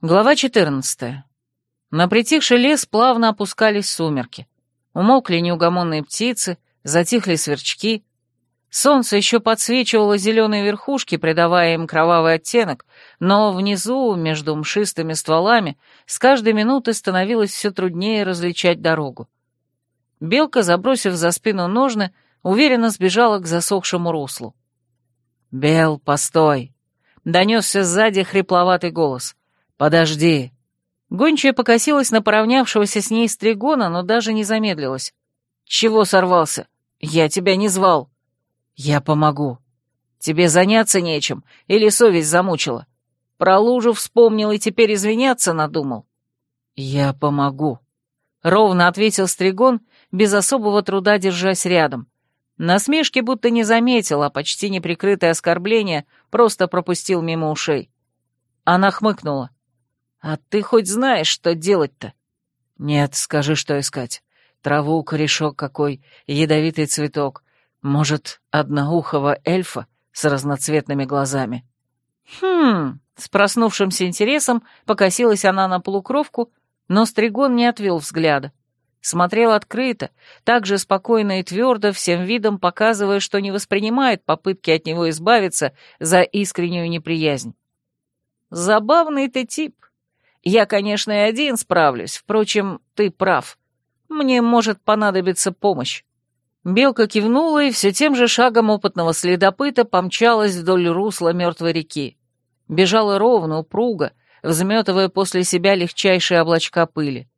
Глава 14. На притихший лес плавно опускались сумерки. Умолкли неугомонные птицы, затихли сверчки. Солнце еще подсвечивало зеленые верхушки, придавая им кровавый оттенок, но внизу, между мшистыми стволами, с каждой минутой становилось все труднее различать дорогу. Белка, забросив за спину ножны, уверенно сбежала к засохшему руслу. «Бел, постой!» — донесся сзади хрипловатый голос. «Подожди!» Гончая покосилась на поравнявшегося с ней стригона, но даже не замедлилась. «Чего сорвался? Я тебя не звал!» «Я помогу. Тебе заняться нечем, или совесть замучила? Про лужу вспомнил и теперь извиняться надумал?» «Я помогу», — ровно ответил Стригон, без особого труда держась рядом. Насмешки будто не заметил, а почти неприкрытое оскорбление просто пропустил мимо ушей. Она хмыкнула. «А ты хоть знаешь, что делать-то?» «Нет, скажи, что искать. Траву, корешок какой, ядовитый цветок. Может, одноухого эльфа с разноцветными глазами?» «Хм...» — с проснувшимся интересом покосилась она на полукровку, но Стригон не отвел взгляда. Смотрел открыто, так же спокойно и твердо, всем видом показывая, что не воспринимает попытки от него избавиться за искреннюю неприязнь. «Забавный ты тип», я, конечно, и один справлюсь, впрочем, ты прав. Мне может понадобиться помощь». Белка кивнула и все тем же шагом опытного следопыта помчалась вдоль русла мертвой реки. Бежала ровно, упруго, взметывая после себя легчайшие облачка пыли.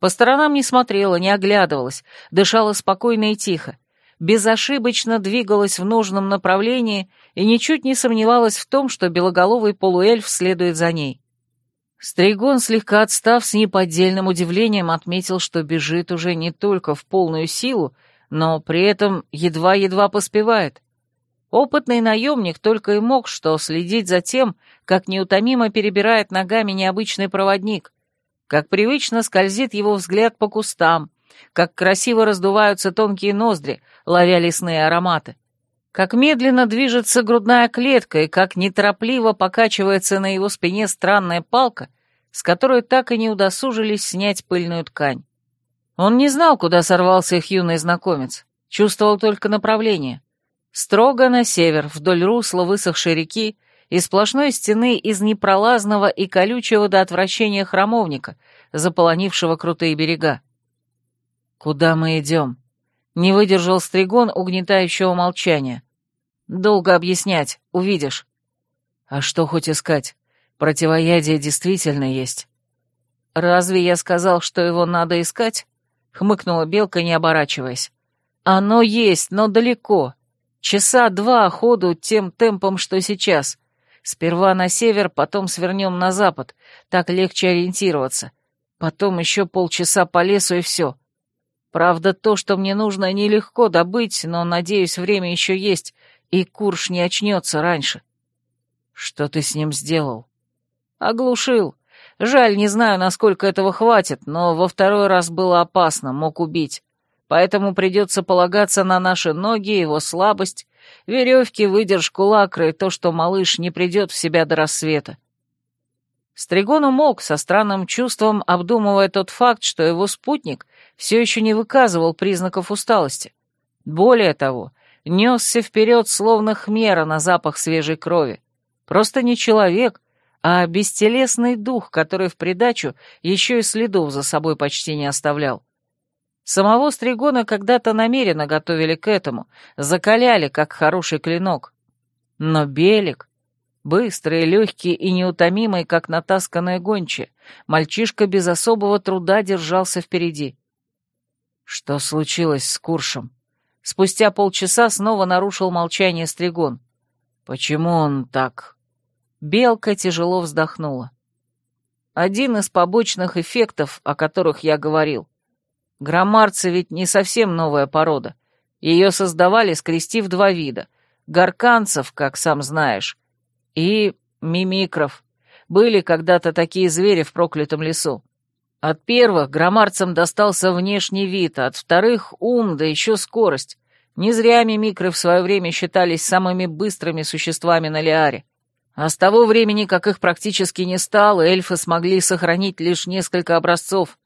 По сторонам не смотрела, не оглядывалась, дышала спокойно и тихо, безошибочно двигалась в нужном направлении и ничуть не сомневалась в том, что белоголовый полуэльф следует за ней. Стригон, слегка отстав с неподдельным удивлением, отметил, что бежит уже не только в полную силу, но при этом едва-едва поспевает. Опытный наемник только и мог что следить за тем, как неутомимо перебирает ногами необычный проводник, как привычно скользит его взгляд по кустам, как красиво раздуваются тонкие ноздри, ловя лесные ароматы, как медленно движется грудная клетка и как неторопливо покачивается на его спине странная палка, с которой так и не удосужились снять пыльную ткань. Он не знал, куда сорвался их юный знакомец, чувствовал только направление. Строго на север, вдоль русла высохшей реки и сплошной стены из непролазного и колючего до отвращения храмовника, заполонившего крутые берега. «Куда мы идем?» Не выдержал Стригон угнетающего молчания. «Долго объяснять, увидишь». «А что хоть искать? Противоядие действительно есть». «Разве я сказал, что его надо искать?» — хмыкнула Белка, не оборачиваясь. «Оно есть, но далеко. Часа два ходу тем темпом, что сейчас. Сперва на север, потом свернем на запад. Так легче ориентироваться. Потом еще полчаса по лесу и все. Правда, то, что мне нужно, нелегко добыть, но, надеюсь, время еще есть, и Курш не очнется раньше. Что ты с ним сделал? Оглушил. Жаль, не знаю, насколько этого хватит, но во второй раз было опасно, мог убить. Поэтому придется полагаться на наши ноги, его слабость, веревки, выдержку лакры и то, что малыш не придет в себя до рассвета. Стригон умолк со странным чувством, обдумывая тот факт, что его спутник все еще не выказывал признаков усталости. Более того, несся вперед, словно хмера на запах свежей крови. Просто не человек, а бестелесный дух, который в придачу еще и следов за собой почти не оставлял. Самого Стригона когда-то намеренно готовили к этому, закаляли, как хороший клинок. Но Белик, быстрый, легкий и неутомимый, как натасканная гончая, мальчишка без особого труда держался впереди. Что случилось с Куршем? Спустя полчаса снова нарушил молчание Стригон. Почему он так? Белка тяжело вздохнула. Один из побочных эффектов, о которых я говорил. Громарцы ведь не совсем новая порода. Ее создавали, скрестив два вида. Горканцев, как сам знаешь, и мимикров. Были когда-то такие звери в проклятом лесу. От первых громарцам достался внешний вид, от вторых — ум, да еще скорость. Не зря мимикры в свое время считались самыми быстрыми существами на Лиаре. А с того времени, как их практически не стало, эльфы смогли сохранить лишь несколько образцов.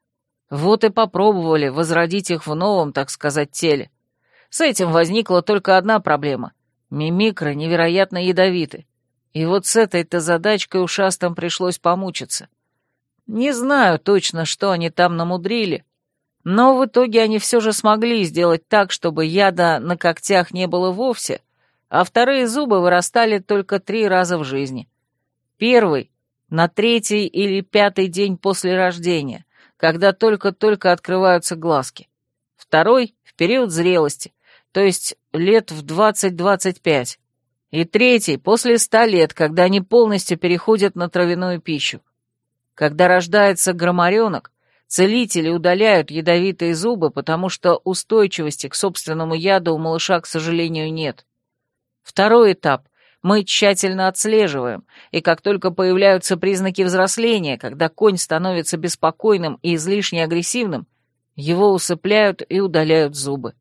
Вот и попробовали возродить их в новом, так сказать, теле. С этим возникла только одна проблема. Мимикры невероятно ядовиты. И вот с этой-то задачкой ушастым пришлось помучиться. Не знаю точно, что они там намудрили, но в итоге они все же смогли сделать так, чтобы яда на когтях не было вовсе, а вторые зубы вырастали только три раза в жизни. Первый — на третий или пятый день после рождения, когда только-только открываются глазки. Второй — в период зрелости, то есть лет в 20-25. И третий — после ста лет, когда они полностью переходят на травяную пищу. Когда рождается громоренок, целители удаляют ядовитые зубы, потому что устойчивости к собственному яду у малыша, к сожалению, нет. Второй этап мы тщательно отслеживаем, и как только появляются признаки взросления, когда конь становится беспокойным и излишне агрессивным, его усыпляют и удаляют зубы.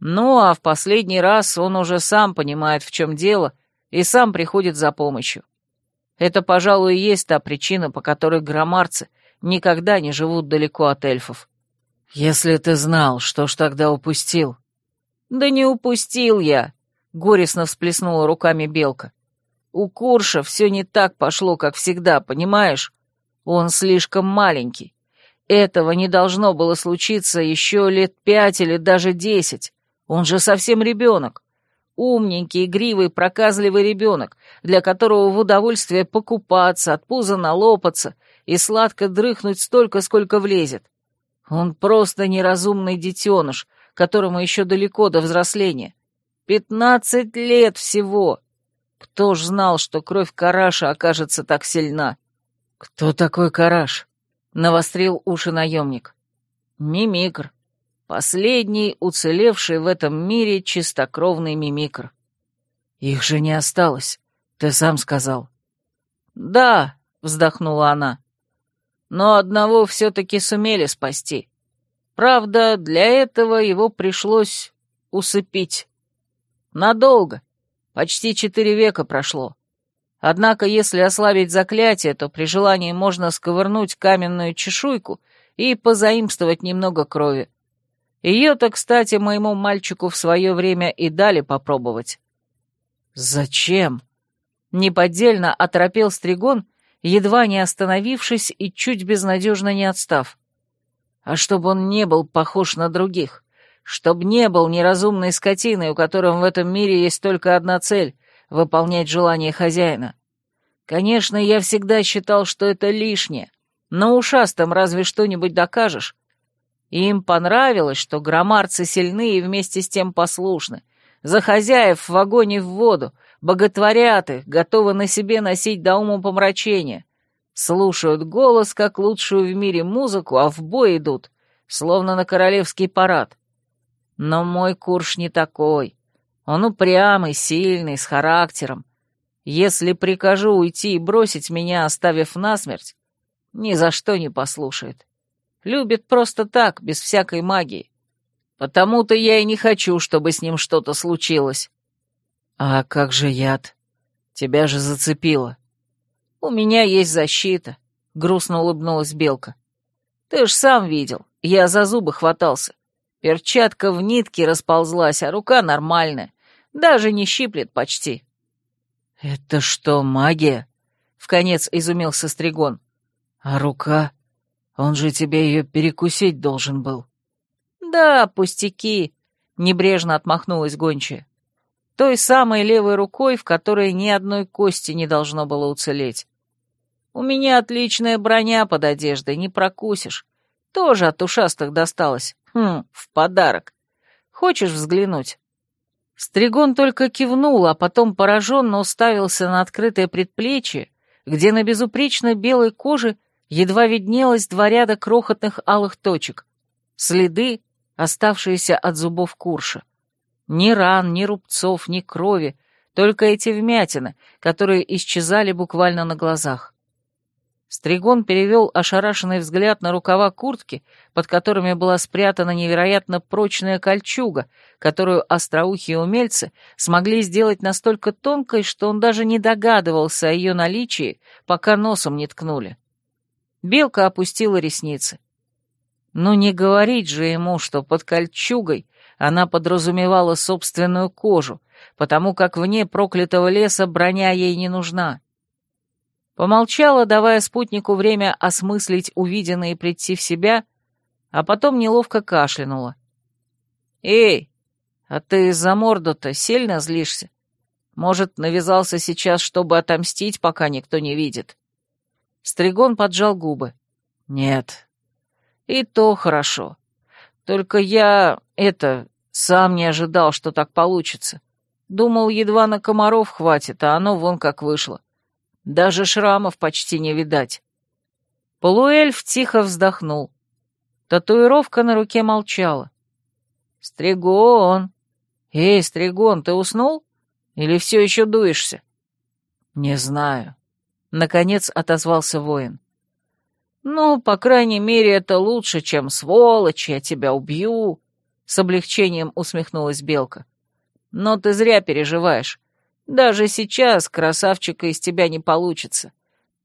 Ну, а в последний раз он уже сам понимает, в чем дело, и сам приходит за помощью. Это, пожалуй, и есть та причина, по которой громарцы никогда не живут далеко от эльфов. Если ты знал, что ж тогда упустил? Да не упустил я, горестно всплеснула руками белка. У Курша все не так пошло, как всегда, понимаешь? Он слишком маленький. Этого не должно было случиться еще лет пять или даже десять. Он же совсем ребенок. Умненький, игривый, проказливый ребенок, для которого в удовольствие покупаться, от пуза налопаться и сладко дрыхнуть столько, сколько влезет. Он просто неразумный детеныш, которому еще далеко до взросления. Пятнадцать лет всего. Кто ж знал, что кровь Караша окажется так сильна? Кто такой Караш? Навострил уши наемник. Мимикр. Последний, уцелевший в этом мире чистокровный мимикр. Их же не осталось, ты сам сказал. Да, вздохнула она. Но одного все-таки сумели спасти. Правда, для этого его пришлось усыпить. Надолго. Почти четыре века прошло. Однако, если ослабить заклятие, то при желании можно сковырнуть каменную чешуйку и позаимствовать немного крови. Ее-то, кстати, моему мальчику в свое время и дали попробовать. «Зачем?» — неподдельно оторопел Стригон, едва не остановившись и чуть безнадежно не отстав. «А чтобы он не был похож на других, чтобы не был неразумной скотиной, у которой в этом мире есть только одна цель — выполнять желание хозяина. Конечно, я всегда считал, что это лишнее, но ушастым разве что-нибудь докажешь, и им понравилось, что громарцы сильны и вместе с тем послушны. За хозяев в и в воду, боготворят их, готовы на себе носить до ума помрачения. Слушают голос, как лучшую в мире музыку, а в бой идут, словно на королевский парад. Но мой курш не такой. Он упрямый, сильный, с характером. Если прикажу уйти и бросить меня, оставив насмерть, ни за что не послушает. Любит просто так, без всякой магии. Потому-то я и не хочу, чтобы с ним что-то случилось. А как же яд? Тебя же зацепило. У меня есть защита, — грустно улыбнулась Белка. Ты ж сам видел, я за зубы хватался. Перчатка в нитке расползлась, а рука нормальная, даже не щиплет почти. «Это что, магия?» — вконец изумился Стригон. «А рука?» Он же тебе ее перекусить должен был». «Да, пустяки», — небрежно отмахнулась гончая. Той самой левой рукой, в которой ни одной кости не должно было уцелеть. «У меня отличная броня под одеждой, не прокусишь. Тоже от ушастых досталось. Хм, в подарок. Хочешь взглянуть?» Стригон только кивнул, а потом пораженно уставился на открытое предплечье, где на безупречно белой коже едва виднелось два ряда крохотных алых точек, следы, оставшиеся от зубов Курша. Ни ран, ни рубцов, ни крови, только эти вмятины, которые исчезали буквально на глазах. Стригон перевел ошарашенный взгляд на рукава куртки, под которыми была спрятана невероятно прочная кольчуга, которую остроухие умельцы смогли сделать настолько тонкой, что он даже не догадывался о ее наличии, пока носом не ткнули. Белка опустила ресницы. Ну не говорить же ему, что под кольчугой она подразумевала собственную кожу, потому как вне проклятого леса броня ей не нужна. Помолчала, давая спутнику время осмыслить увиденное и прийти в себя, а потом неловко кашлянула. «Эй, а ты из-за морду-то сильно злишься? Может, навязался сейчас, чтобы отомстить, пока никто не видит?» Стригон поджал губы. «Нет. И то хорошо. Только я, это, сам не ожидал, что так получится. Думал, едва на комаров хватит, а оно вон как вышло. Даже шрамов почти не видать. Полуэльф тихо вздохнул. Татуировка на руке молчала. «Стригон! Эй, Стригон, ты уснул? Или все еще дуешься?» «Не знаю», — наконец отозвался воин. «Ну, по крайней мере, это лучше, чем сволочь, я тебя убью», — с облегчением усмехнулась Белка. «Но ты зря переживаешь. Даже сейчас красавчика из тебя не получится.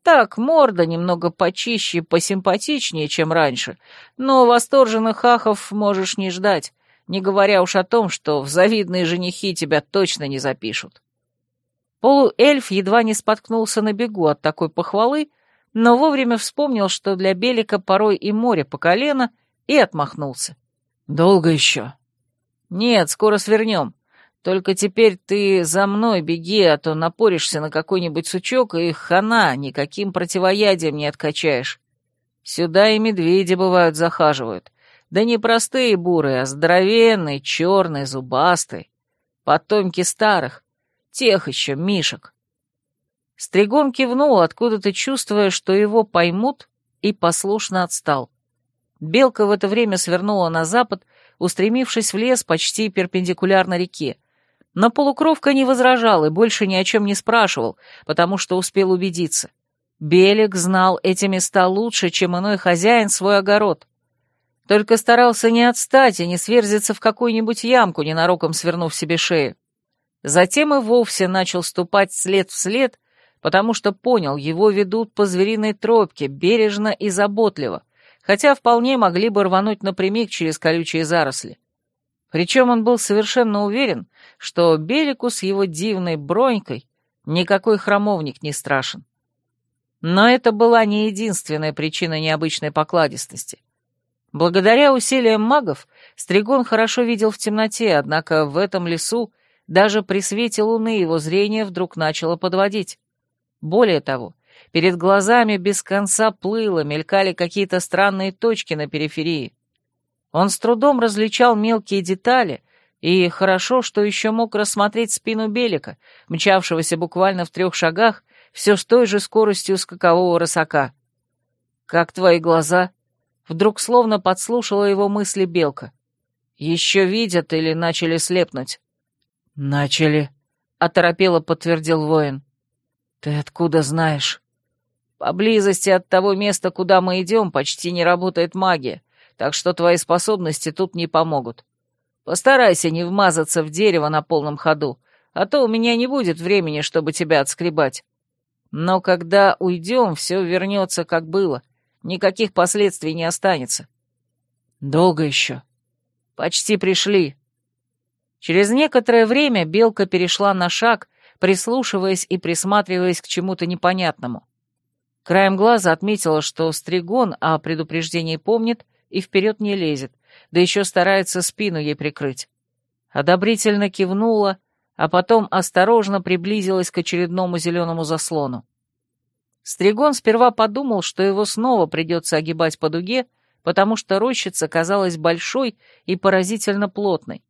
Так, морда немного почище, посимпатичнее, чем раньше, но восторженных ахов можешь не ждать, не говоря уж о том, что в завидные женихи тебя точно не запишут. Полуэльф едва не споткнулся на бегу от такой похвалы, но вовремя вспомнил, что для Белика порой и море по колено, и отмахнулся. «Долго еще?» «Нет, скоро свернем. Только теперь ты за мной беги, а то напоришься на какой-нибудь сучок, и хана, никаким противоядием не откачаешь. Сюда и медведи, бывают, захаживают. Да не простые бурые, а здоровенные, черные, зубастые. Потомки старых, тех еще мишек. Стригон кивнул, откуда-то чувствуя, что его поймут, и послушно отстал. Белка в это время свернула на запад, устремившись в лес почти перпендикулярно реке, но полукровка не возражал и больше ни о чем не спрашивал, потому что успел убедиться. Белик знал эти места лучше, чем иной хозяин свой огород. Только старался не отстать и не сверзиться в какую-нибудь ямку, ненароком свернув себе шею. Затем и вовсе начал ступать след в след, потому что понял, его ведут по звериной тропке, бережно и заботливо, хотя вполне могли бы рвануть напрямик через колючие заросли. Причем он был совершенно уверен, что Белику с его дивной бронькой никакой храмовник не страшен. Но это была не единственная причина необычной покладистости. Благодаря усилиям магов Стригон хорошо видел в темноте, однако в этом лесу даже при свете луны его зрение вдруг начало подводить. Более того, перед глазами без конца плыло, мелькали какие-то странные точки на периферии. Он с трудом различал мелкие детали, и хорошо, что еще мог рассмотреть спину Белика, мчавшегося буквально в трех шагах, все с той же скоростью скакового рысака. «Как твои глаза?» Вдруг словно подслушала его мысли Белка. «Еще видят или начали слепнуть?» «Начали», — оторопело подтвердил воин. «Ты откуда знаешь?» «Поблизости от того места, куда мы идем, почти не работает магия так что твои способности тут не помогут. Постарайся не вмазаться в дерево на полном ходу, а то у меня не будет времени, чтобы тебя отскребать. Но когда уйдем, все вернется, как было. Никаких последствий не останется. Долго еще? Почти пришли. Через некоторое время белка перешла на шаг, прислушиваясь и присматриваясь к чему-то непонятному. Краем глаза отметила, что Стригон о предупреждении помнит и вперед не лезет, да еще старается спину ей прикрыть. Одобрительно кивнула, а потом осторожно приблизилась к очередному зеленому заслону. Стригон сперва подумал, что его снова придется огибать по дуге, потому что рощица казалась большой и поразительно плотной.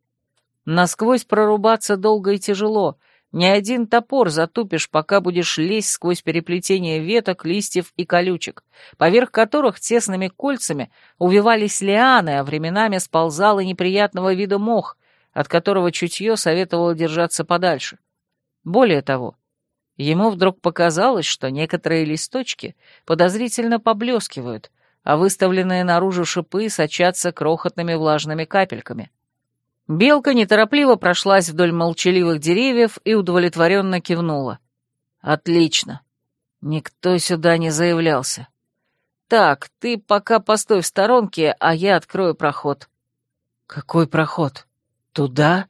Насквозь прорубаться долго и тяжело, ни один топор затупишь, пока будешь лезть сквозь переплетение веток, листьев и колючек, поверх которых тесными кольцами увивались лианы, а временами сползал и неприятного вида мох, от которого чутье советовало держаться подальше. Более того, Ему вдруг показалось, что некоторые листочки подозрительно поблескивают, а выставленные наружу шипы сочатся крохотными влажными капельками. Белка неторопливо прошлась вдоль молчаливых деревьев и удовлетворенно кивнула. «Отлично. Никто сюда не заявлялся. Так, ты пока постой в сторонке, а я открою проход». «Какой проход? Туда?»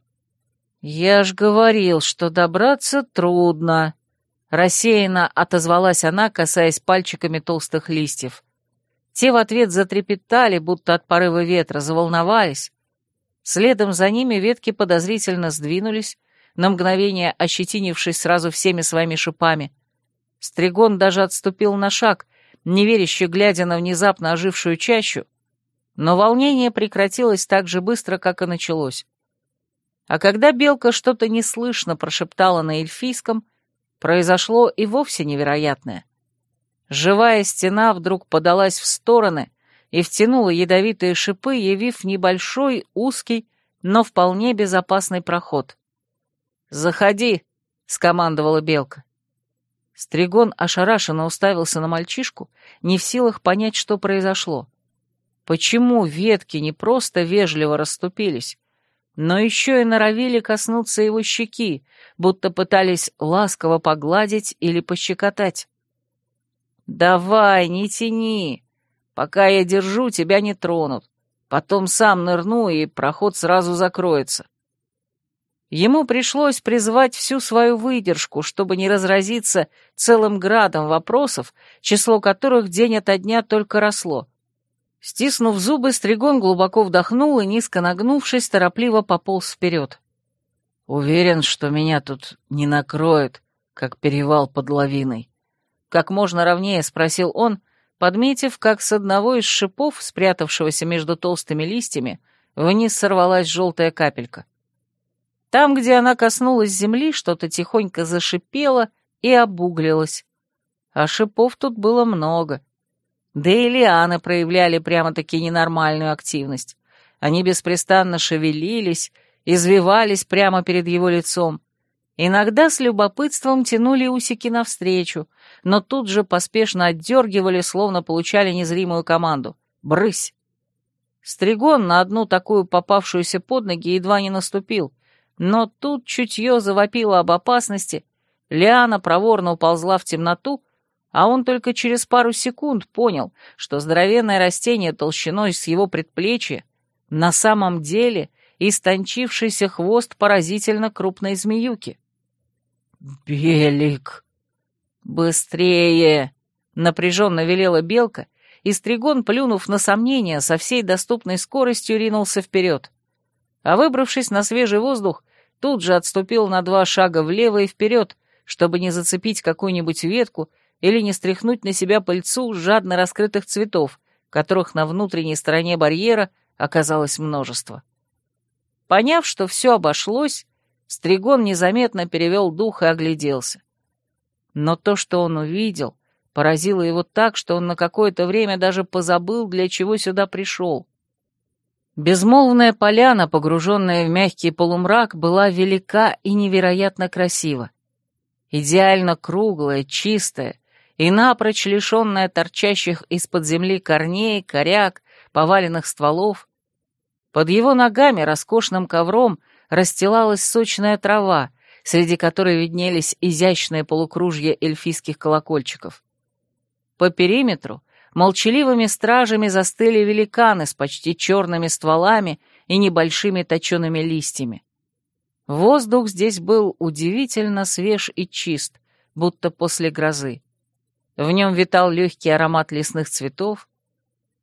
«Я ж говорил, что добраться трудно», — рассеянно отозвалась она, касаясь пальчиками толстых листьев. Те в ответ затрепетали, будто от порыва ветра, заволновались, Следом за ними ветки подозрительно сдвинулись, на мгновение ощетинившись сразу всеми своими шипами. Стригон даже отступил на шаг, неверяще глядя на внезапно ожившую чащу, но волнение прекратилось так же быстро, как и началось. А когда белка что-то неслышно прошептала на эльфийском, произошло и вовсе невероятное. Живая стена вдруг подалась в стороны, и втянула ядовитые шипы, явив небольшой, узкий, но вполне безопасный проход. «Заходи!» — скомандовала белка. Стригон ошарашенно уставился на мальчишку, не в силах понять, что произошло. Почему ветки не просто вежливо расступились, но еще и норовили коснуться его щеки, будто пытались ласково погладить или пощекотать? «Давай, не тяни!» Пока я держу, тебя не тронут. Потом сам нырну, и проход сразу закроется. Ему пришлось призвать всю свою выдержку, чтобы не разразиться целым градом вопросов, число которых день ото дня только росло. Стиснув зубы, Стригон глубоко вдохнул и, низко нагнувшись, торопливо пополз вперед. «Уверен, что меня тут не накроет, как перевал под лавиной». Как можно ровнее спросил он, подметив, как с одного из шипов, спрятавшегося между толстыми листьями, вниз сорвалась желтая капелька. Там, где она коснулась земли, что-то тихонько зашипело и обуглилось. А шипов тут было много. Да и лианы проявляли прямо-таки ненормальную активность. Они беспрестанно шевелились, извивались прямо перед его лицом. Иногда с любопытством тянули усики навстречу, но тут же поспешно отдергивали, словно получали незримую команду. «Брысь!» Стригон на одну такую попавшуюся под ноги едва не наступил, но тут чутье завопило об опасности, Лиана проворно уползла в темноту, а он только через пару секунд понял, что здоровенное растение толщиной с его предплечья на самом деле истончившийся хвост поразительно крупной змеюки. «Белик!» «Быстрее!» — напряженно велела белка, и Стригон, плюнув на сомнения, со всей доступной скоростью ринулся вперед. А выбравшись на свежий воздух, тут же отступил на два шага влево и вперед, чтобы не зацепить какую-нибудь ветку или не стряхнуть на себя пыльцу жадно раскрытых цветов, которых на внутренней стороне барьера оказалось множество. Поняв, что все обошлось, Стригон незаметно перевел дух и огляделся. Но то, что он увидел, поразило его так, что он на какое-то время даже позабыл, для чего сюда пришел. Безмолвная поляна, погруженная в мягкий полумрак, была велика и невероятно красива. Идеально круглая, чистая и напрочь лишенная торчащих из-под земли корней, коряк, поваленных стволов. Под его ногами роскошным ковром расстилалась сочная трава, среди которой виднелись изящные полукружья эльфийских колокольчиков. По периметру молчаливыми стражами застыли великаны с почти черными стволами и небольшими точеными листьями. Воздух здесь был удивительно свеж и чист, будто после грозы. В нем витал легкий аромат лесных цветов,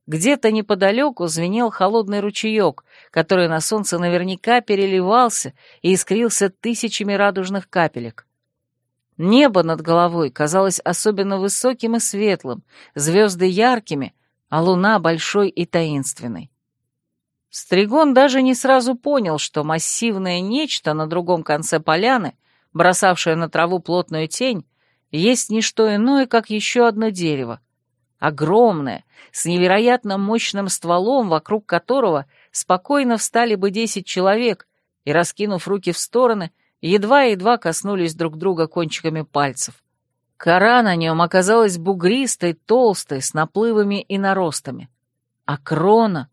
где-то неподалеку звенел холодный ручеек, который на солнце наверняка переливался и искрился тысячами радужных капелек. Небо над головой казалось особенно высоким и светлым, звезды яркими, а луна большой и таинственной. Стригон даже не сразу понял, что массивное нечто на другом конце поляны, бросавшее на траву плотную тень, есть не что иное, как еще одно дерево, огромное, с невероятно мощным стволом, вокруг которого спокойно встали бы десять человек и, раскинув руки в стороны, едва-едва коснулись друг друга кончиками пальцев. Кора на нем оказалась бугристой, толстой, с наплывами и наростами. А крона...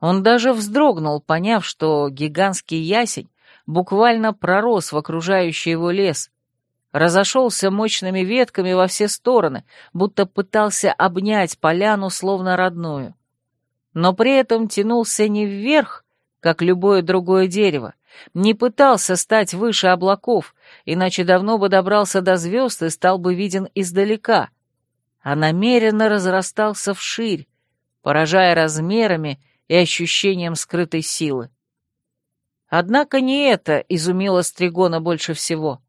Он даже вздрогнул, поняв, что гигантский ясень буквально пророс в окружающий его лес, разошелся мощными ветками во все стороны, будто пытался обнять поляну словно родную. Но при этом тянулся не вверх, как любое другое дерево, не пытался стать выше облаков, иначе давно бы добрался до звезд и стал бы виден издалека, а намеренно разрастался вширь, поражая размерами и ощущением скрытой силы. Однако не это изумило Стригона больше всего.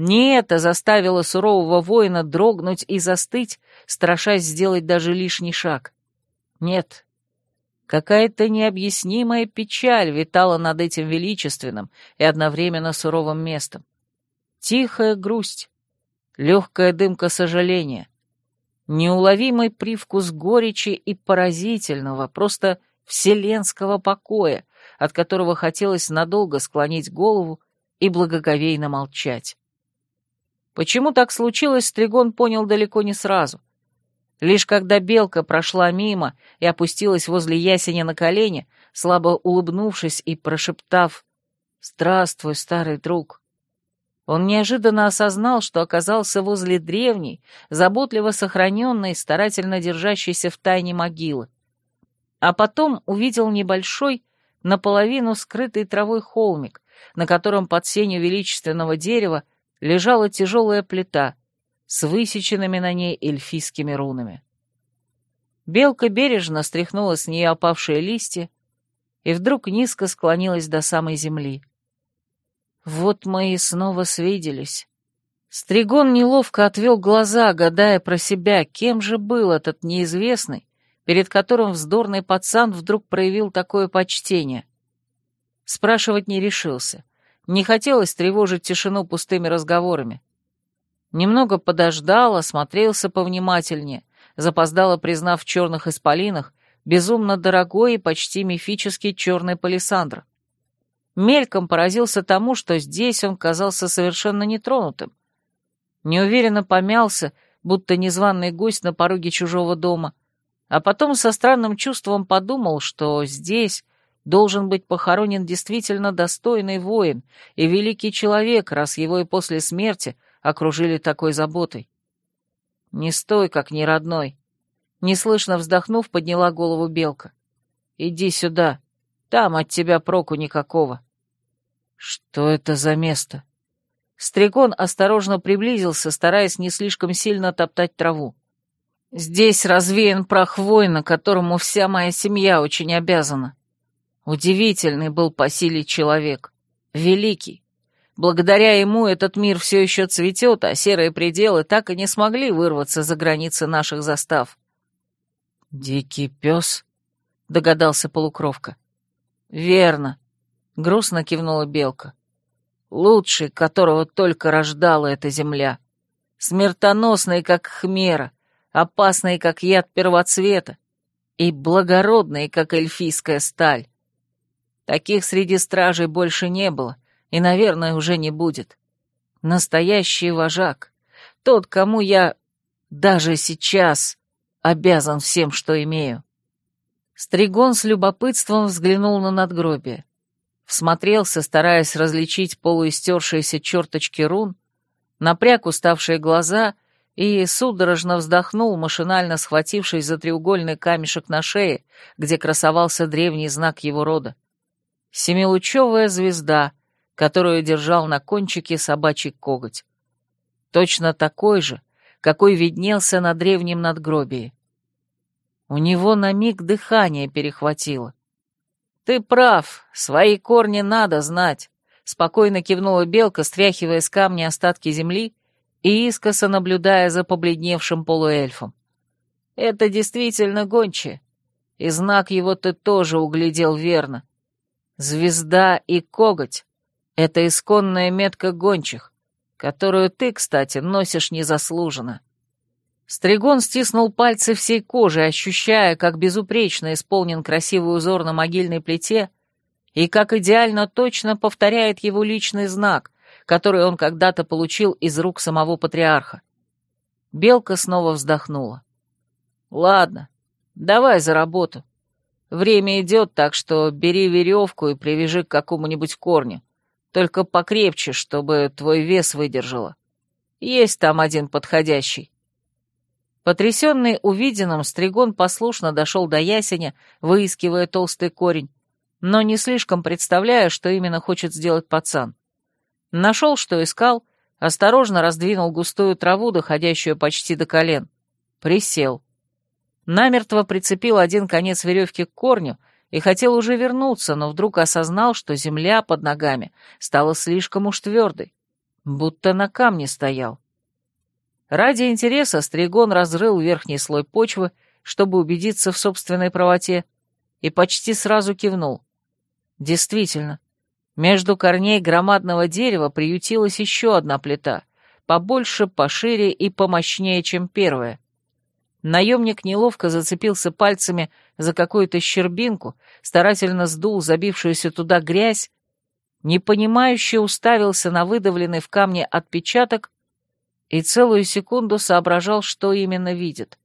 Не это заставило сурового воина дрогнуть и застыть, страшась сделать даже лишний шаг. Нет. Какая-то необъяснимая печаль витала над этим величественным и одновременно суровым местом. Тихая грусть, легкая дымка сожаления, неуловимый привкус горечи и поразительного, просто вселенского покоя, от которого хотелось надолго склонить голову и благоговейно молчать. Почему так случилось, Стригон понял далеко не сразу. Лишь когда белка прошла мимо и опустилась возле ясеня на колени, слабо улыбнувшись и прошептав «Здравствуй, старый друг», он неожиданно осознал, что оказался возле древней, заботливо сохраненной, старательно держащейся в тайне могилы. А потом увидел небольшой, наполовину скрытый травой холмик, на котором под сенью величественного дерева лежала тяжелая плита с высеченными на ней эльфийскими рунами. Белка бережно стряхнула с нее опавшие листья и вдруг низко склонилась до самой земли. Вот мы и снова свиделись. Стригон неловко отвел глаза, гадая про себя, кем же был этот неизвестный, перед которым вздорный пацан вдруг проявил такое почтение. Спрашивать не решился. Не хотелось тревожить тишину пустыми разговорами. Немного подождал, осмотрелся повнимательнее, запоздало признав в черных исполинах безумно дорогой и почти мифический черный палисандр. Мельком поразился тому, что здесь он казался совершенно нетронутым. Неуверенно помялся, будто незваный гость на пороге чужого дома, а потом со странным чувством подумал, что здесь должен быть похоронен действительно достойный воин и великий человек, раз его и после смерти окружили такой заботой. «Не стой, как не родной!» Неслышно вздохнув, подняла голову белка. «Иди сюда, там от тебя проку никакого». «Что это за место?» Стрекон осторожно приблизился, стараясь не слишком сильно топтать траву. «Здесь развеян прах воина, которому вся моя семья очень обязана. Удивительный был по силе человек. Великий. Благодаря ему этот мир все еще цветет, а серые пределы так и не смогли вырваться за границы наших застав. «Дикий пес?» — догадался полукровка. «Верно», — грустно кивнула белка. «Лучший, которого только рождала эта земля. Смертоносный, как хмера, опасный, как яд первоцвета, и благородный, как эльфийская сталь. Таких среди стражей больше не было, и, наверное, уже не будет. Настоящий вожак. Тот, кому я даже сейчас обязан всем, что имею. Стригон с любопытством взглянул на надгробие. Всмотрелся, стараясь различить полуистершиеся черточки рун, напряг уставшие глаза и судорожно вздохнул, машинально схватившись за треугольный камешек на шее, где красовался древний знак его рода семилучевая звезда, которую держал на кончике собачий коготь. Точно такой же, какой виднелся на древнем надгробии. У него на миг дыхание перехватило. «Ты прав, свои корни надо знать», — спокойно кивнула белка, стряхивая с камня остатки земли и искоса наблюдая за побледневшим полуэльфом. «Это действительно гончие, и знак его ты тоже углядел верно. Звезда и коготь — это исконная метка гончих, которую ты, кстати, носишь незаслуженно. Стригон стиснул пальцы всей кожи, ощущая, как безупречно исполнен красивый узор на могильной плите и как идеально точно повторяет его личный знак, который он когда-то получил из рук самого патриарха. Белка снова вздохнула. «Ладно, давай за работу. Время идет, так что бери веревку и привяжи к какому-нибудь корню. Только покрепче, чтобы твой вес выдержало. Есть там один подходящий». Потрясенный увиденным, Стригон послушно дошел до ясеня, выискивая толстый корень, но не слишком представляя, что именно хочет сделать пацан. Нашел, что искал, осторожно раздвинул густую траву, доходящую почти до колен. Присел. Намертво прицепил один конец веревки к корню и хотел уже вернуться, но вдруг осознал, что земля под ногами стала слишком уж твердой, будто на камне стоял. Ради интереса Стригон разрыл верхний слой почвы, чтобы убедиться в собственной правоте, и почти сразу кивнул. Действительно, между корней громадного дерева приютилась еще одна плита, побольше, пошире и помощнее, чем первая. Наемник неловко зацепился пальцами за какую-то щербинку, старательно сдул забившуюся туда грязь, непонимающе уставился на выдавленный в камне отпечаток и целую секунду соображал, что именно видит,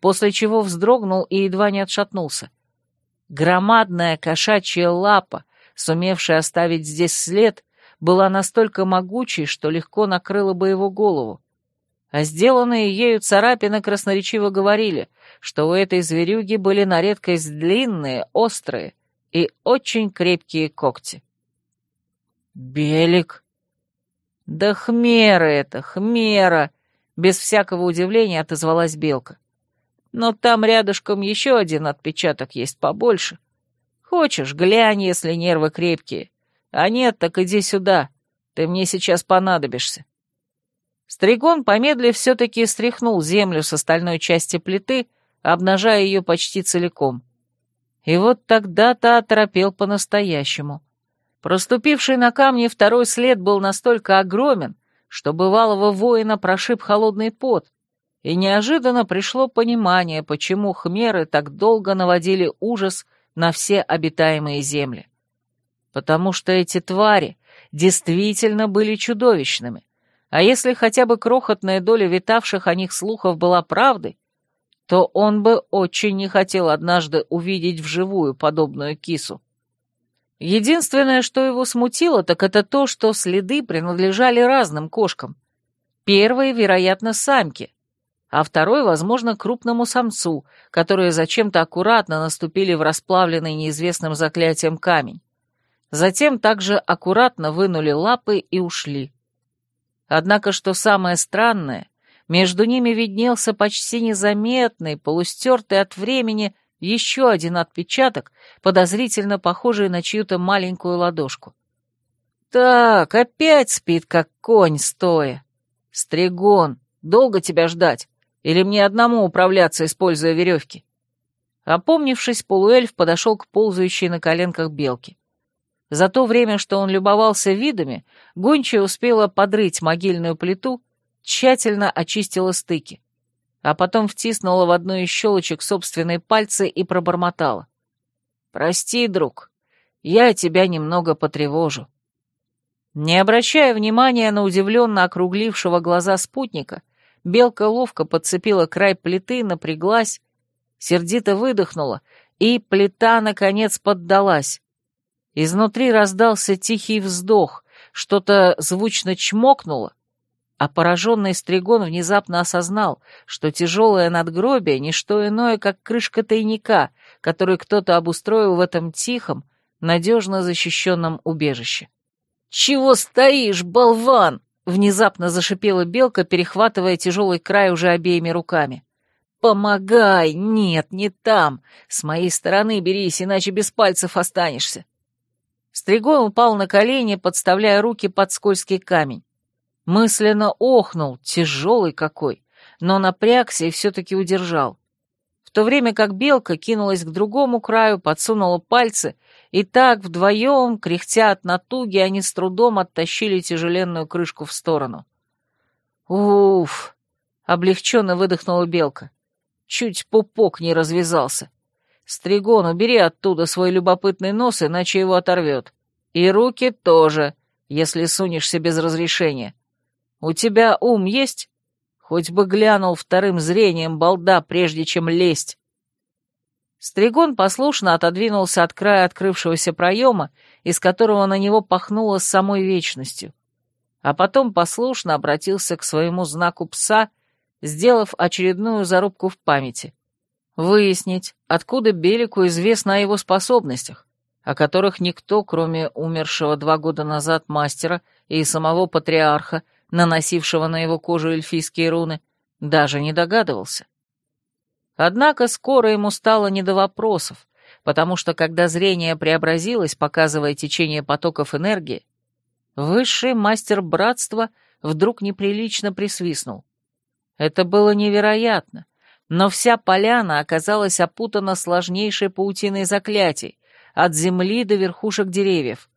после чего вздрогнул и едва не отшатнулся. Громадная кошачья лапа, сумевшая оставить здесь след, была настолько могучей, что легко накрыла бы его голову. А сделанные ею царапины красноречиво говорили, что у этой зверюги были на редкость длинные, острые и очень крепкие когти. «Белик!» «Да хмера это, хмера!» Без всякого удивления отозвалась белка. «Но там рядышком еще один отпечаток есть побольше. Хочешь, глянь, если нервы крепкие. А нет, так иди сюда. Ты мне сейчас понадобишься». Стригон, помедлив, все-таки стряхнул землю с остальной части плиты, обнажая ее почти целиком. И вот тогда-то оторопел по-настоящему. Проступивший на камне второй след был настолько огромен, что бывалого воина прошиб холодный пот, и неожиданно пришло понимание, почему хмеры так долго наводили ужас на все обитаемые земли. Потому что эти твари действительно были чудовищными, а если хотя бы крохотная доля витавших о них слухов была правдой, то он бы очень не хотел однажды увидеть вживую подобную кису. Единственное, что его смутило, так это то, что следы принадлежали разным кошкам. Первый, вероятно, самке, а второй, возможно, крупному самцу, которые зачем-то аккуратно наступили в расплавленный неизвестным заклятием камень. Затем также аккуратно вынули лапы и ушли. Однако, что самое странное, между ними виднелся почти незаметный, полустертый от времени, еще один отпечаток, подозрительно похожий на чью-то маленькую ладошку. «Так, опять спит, как конь стоя. Стригон, долго тебя ждать? Или мне одному управляться, используя веревки?» Опомнившись, полуэльф подошел к ползающей на коленках белке. За то время, что он любовался видами, гончая успела подрыть могильную плиту, тщательно очистила стыки а потом втиснула в одну из щелочек собственные пальцы и пробормотала. «Прости, друг, я тебя немного потревожу». Не обращая внимания на удивленно округлившего глаза спутника, белка ловко подцепила край плиты, напряглась, сердито выдохнула, и плита, наконец, поддалась. Изнутри раздался тихий вздох, что-то звучно чмокнуло, а пораженный Стригон внезапно осознал, что тяжелое надгробие — не что иное, как крышка тайника, который кто-то обустроил в этом тихом, надежно защищенном убежище. «Чего стоишь, болван?» — внезапно зашипела белка, перехватывая тяжелый край уже обеими руками. «Помогай! Нет, не там! С моей стороны берись, иначе без пальцев останешься!» Стригон упал на колени, подставляя руки под скользкий камень. Мысленно охнул, тяжелый какой, но напрягся и все-таки удержал. В то время как белка кинулась к другому краю, подсунула пальцы, и так вдвоем, кряхтя от натуги, они с трудом оттащили тяжеленную крышку в сторону. «Уф!» — облегченно выдохнула белка. Чуть пупок не развязался. «Стригон, убери оттуда свой любопытный нос, иначе его оторвет. И руки тоже, если сунешься без разрешения. «У тебя ум есть? Хоть бы глянул вторым зрением балда, прежде чем лезть. Стригон послушно отодвинулся от края открывшегося проема, из которого на него пахнуло самой вечностью, а потом послушно обратился к своему знаку пса, сделав очередную зарубку в памяти. Выяснить, откуда Белику известно о его способностях, о которых никто, кроме умершего два года назад мастера и самого патриарха, наносившего на его кожу эльфийские руны, даже не догадывался. Однако скоро ему стало не до вопросов, потому что когда зрение преобразилось, показывая течение потоков энергии, высший мастер братства вдруг неприлично присвистнул. Это было невероятно, но вся поляна оказалась опутана сложнейшей паутиной заклятий, от земли до верхушек деревьев.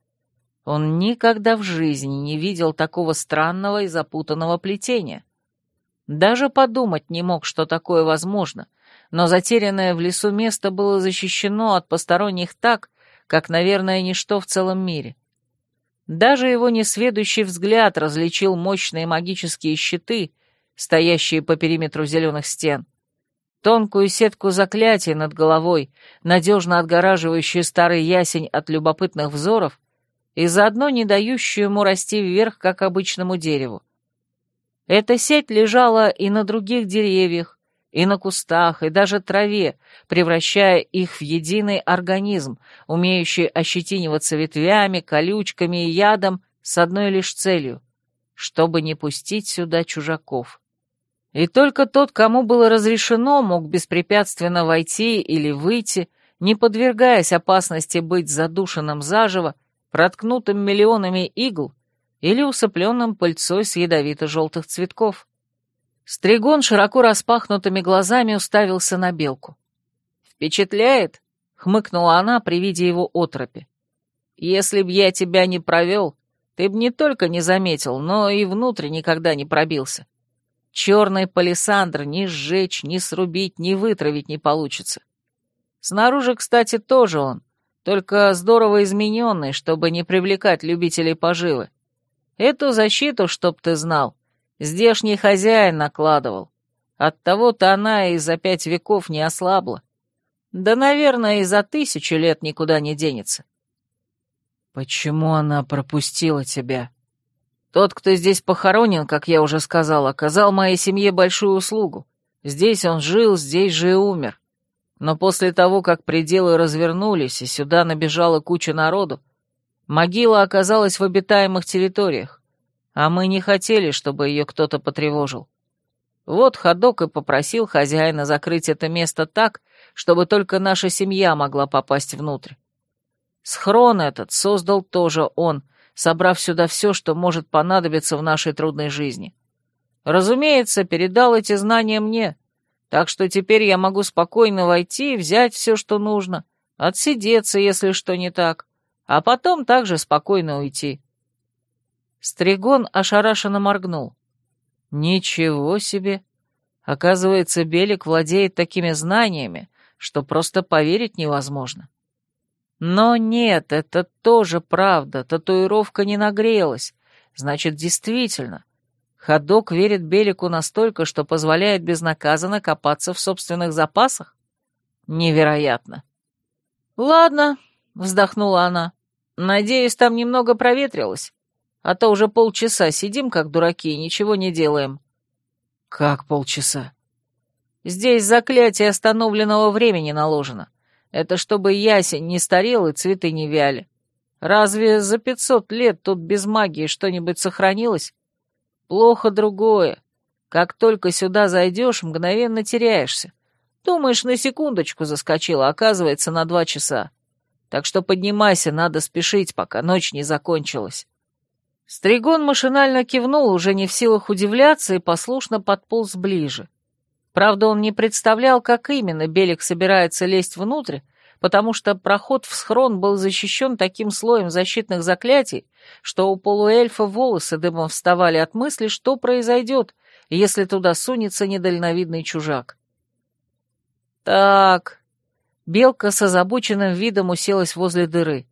Он никогда в жизни не видел такого странного и запутанного плетения. Даже подумать не мог, что такое возможно, но затерянное в лесу место было защищено от посторонних так, как, наверное, ничто в целом мире. Даже его несведущий взгляд различил мощные магические щиты, стоящие по периметру зеленых стен, тонкую сетку заклятий над головой, надежно отгораживающую старый ясень от любопытных взоров и заодно не дающую ему расти вверх, как обычному дереву. Эта сеть лежала и на других деревьях, и на кустах, и даже траве, превращая их в единый организм, умеющий ощетиниваться ветвями, колючками и ядом с одной лишь целью — чтобы не пустить сюда чужаков. И только тот, кому было разрешено, мог беспрепятственно войти или выйти, не подвергаясь опасности быть задушенным заживо, проткнутым миллионами игл или усыпленным пыльцой с ядовито-желтых цветков. Стригон широко распахнутыми глазами уставился на белку. «Впечатляет?» — хмыкнула она при виде его отропи. «Если б я тебя не провел, ты б не только не заметил, но и внутрь никогда не пробился. Черный палисандр ни сжечь, ни срубить, ни вытравить не получится. Снаружи, кстати, тоже он, только здорово измененный, чтобы не привлекать любителей поживы. Эту защиту, чтоб ты знал, Здешний хозяин накладывал. Оттого-то она и за пять веков не ослабла. Да, наверное, и за тысячу лет никуда не денется. Почему она пропустила тебя? Тот, кто здесь похоронен, как я уже сказал, оказал моей семье большую услугу. Здесь он жил, здесь же и умер. Но после того, как пределы развернулись и сюда набежала куча народу, могила оказалась в обитаемых территориях а мы не хотели, чтобы ее кто-то потревожил. Вот ходок и попросил хозяина закрыть это место так, чтобы только наша семья могла попасть внутрь. Схрон этот создал тоже он, собрав сюда все, что может понадобиться в нашей трудной жизни. Разумеется, передал эти знания мне, так что теперь я могу спокойно войти и взять все, что нужно, отсидеться, если что не так, а потом также спокойно уйти. Стригон ошарашенно моргнул. «Ничего себе! Оказывается, Белик владеет такими знаниями, что просто поверить невозможно». Но нет, это тоже правда, татуировка не нагрелась. Значит, действительно, ходок верит Белику настолько, что позволяет безнаказанно копаться в собственных запасах? Невероятно. «Ладно», — вздохнула она, — «надеюсь, там немного проветрилось а то уже полчаса сидим, как дураки, и ничего не делаем». «Как полчаса?» «Здесь заклятие остановленного времени наложено. Это чтобы ясень не старел и цветы не вяли. Разве за пятьсот лет тут без магии что-нибудь сохранилось? Плохо другое. Как только сюда зайдешь, мгновенно теряешься. Думаешь, на секундочку заскочила, оказывается, на два часа. Так что поднимайся, надо спешить, пока ночь не закончилась». Стригон машинально кивнул, уже не в силах удивляться, и послушно подполз ближе. Правда, он не представлял, как именно Белик собирается лезть внутрь, потому что проход в схрон был защищен таким слоем защитных заклятий, что у полуэльфа волосы дымом вставали от мысли, что произойдет, если туда сунется недальновидный чужак. «Так...» Белка с озабоченным видом уселась возле дыры.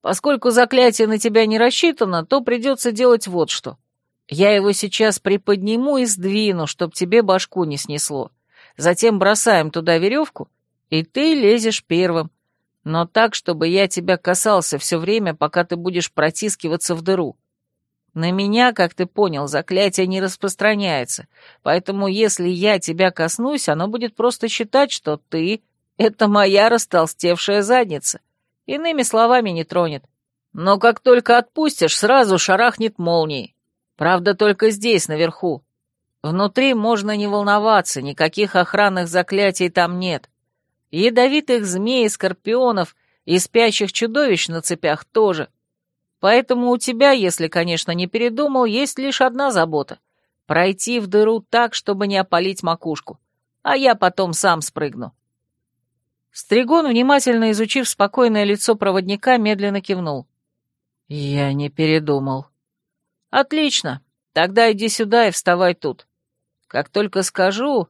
Поскольку заклятие на тебя не рассчитано, то придется делать вот что. Я его сейчас приподниму и сдвину, чтоб тебе башку не снесло. Затем бросаем туда веревку, и ты лезешь первым. Но так, чтобы я тебя касался все время, пока ты будешь протискиваться в дыру. На меня, как ты понял, заклятие не распространяется, поэтому если я тебя коснусь, оно будет просто считать, что ты — это моя растолстевшая задница. Иными словами, не тронет. Но как только отпустишь, сразу шарахнет молнией. Правда, только здесь, наверху. Внутри можно не волноваться, никаких охранных заклятий там нет. Ядовитых змей, скорпионов и спящих чудовищ на цепях тоже. Поэтому у тебя, если, конечно, не передумал, есть лишь одна забота — пройти в дыру так, чтобы не опалить макушку. А я потом сам спрыгну. Стригон, внимательно изучив спокойное лицо проводника, медленно кивнул. «Я не передумал», «Отлично. Тогда иди сюда и вставай тут. Как только скажу...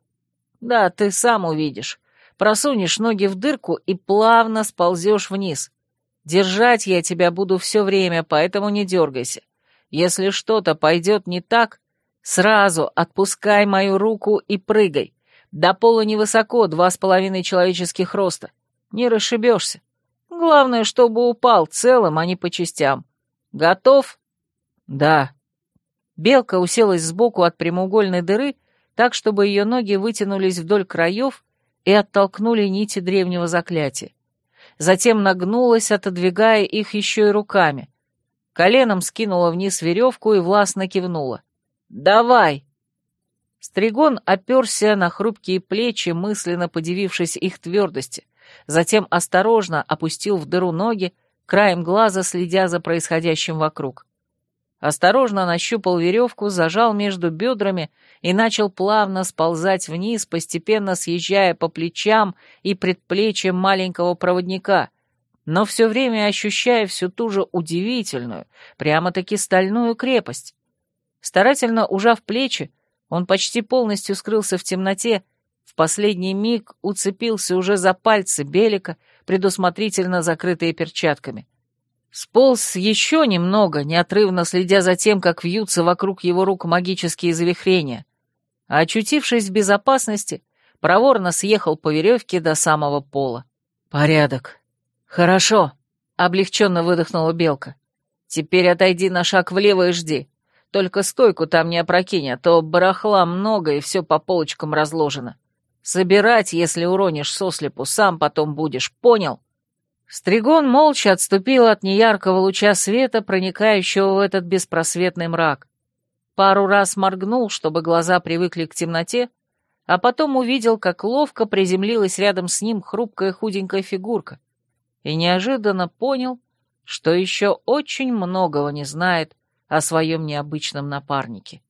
Да, ты сам увидишь. Просунешь ноги в дырку и плавно сползешь вниз. Держать я тебя буду все время, поэтому не дергайся. Если что-то пойдет не так, сразу отпускай мою руку и прыгай. До пола невысоко, два с половиной человеческих роста. Не расшибешься. Главное, чтобы упал целым, а не по частям. Готов?» «Да». Белка уселась сбоку от прямоугольной дыры, так, чтобы ее ноги вытянулись вдоль краев и оттолкнули нити древнего заклятия. Затем нагнулась, отодвигая их еще и руками. Коленом скинула вниз веревку и властно кивнула. «Давай!» Стригон оперся на хрупкие плечи, мысленно подивившись их твердости, затем осторожно опустил в дыру ноги, краем глаза следя за происходящим вокруг осторожно нащупал веревку, зажал между бедрами и начал плавно сползать вниз, постепенно съезжая по плечам и предплечьям маленького проводника, но все время ощущая всю ту же удивительную, прямо-таки стальную крепость. Старательно ужав плечи, он почти полностью скрылся в темноте, в последний миг уцепился уже за пальцы Белика, предусмотрительно закрытые перчатками. Сполз еще немного, неотрывно следя за тем, как вьются вокруг его рук магические завихрения, а очутившись в безопасности, проворно съехал по веревке до самого пола. «Порядок. Хорошо», — облегченно выдохнула Белка. «Теперь отойди на шаг влево и жди. Только стойку там не опрокинь, а то барахла много и все по полочкам разложено. Собирать, если уронишь сослепу, сам потом будешь, понял?» Стригон молча отступил от неяркого луча света, проникающего в этот беспросветный мрак. Пару раз моргнул, чтобы глаза привыкли к темноте, а потом увидел, как ловко приземлилась рядом с ним хрупкая худенькая фигурка, и неожиданно понял, что еще очень многого не знает о своем необычном напарнике.